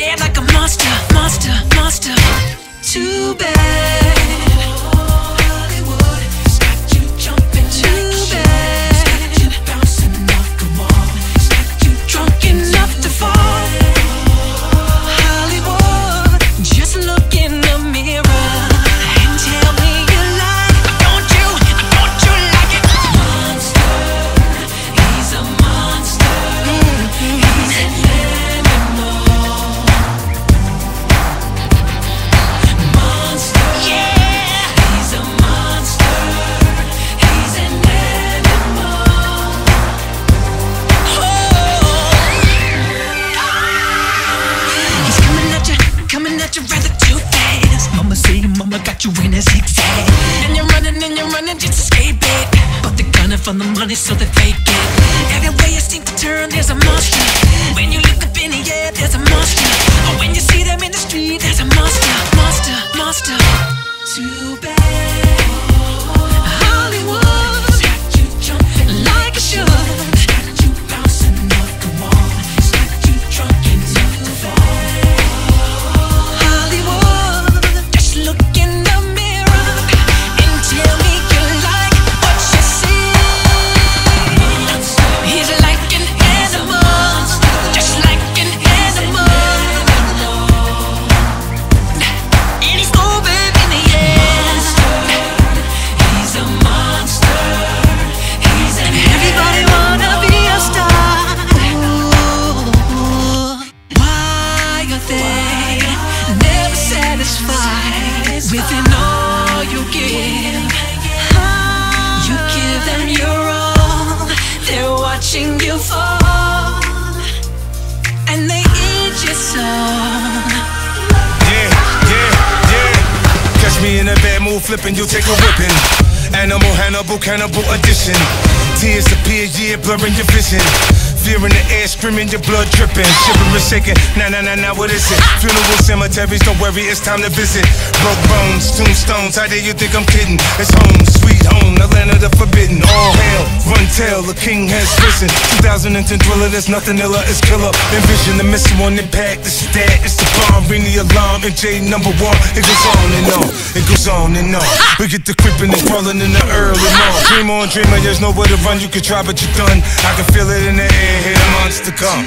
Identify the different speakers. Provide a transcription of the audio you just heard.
Speaker 1: Scared like a monster, monster, monster. Too bad. Too fast. Mama say mama got you in a zigzag. And you're running and you're running just to escape it. But they're gunning for the money so they fake it. Everywhere you seem to turn, there's a monster. They never satisfied within all you give? You give them your all, they're watching you fall,
Speaker 2: me in a bad mood, flipping, you take a whipping. Animal, Hannibal, cannibal edition. Tears appear, yeah, blurring your vision. Fear in the air, screaming, your blood dripping. Shivering, shaking. Nah, nah, nah, nah, what is it? Funeral cemeteries, don't worry, it's time to visit. Broke bones, tombstones, how dare you think I'm kidding? It's home, sweet home, the land of the forbidden. Hail, the king has risen. 2010 thriller, there's nothing iller, it's killer. Envision the missing one impact, this is that, it's the bomb, ring the alarm, and J number one. It goes on and on, it goes on and on. We get the creeping and crawling in the early morning. Dream on, dreamer, there's nowhere to run, you can try, but you're done. I can feel it in the air, here the months to come.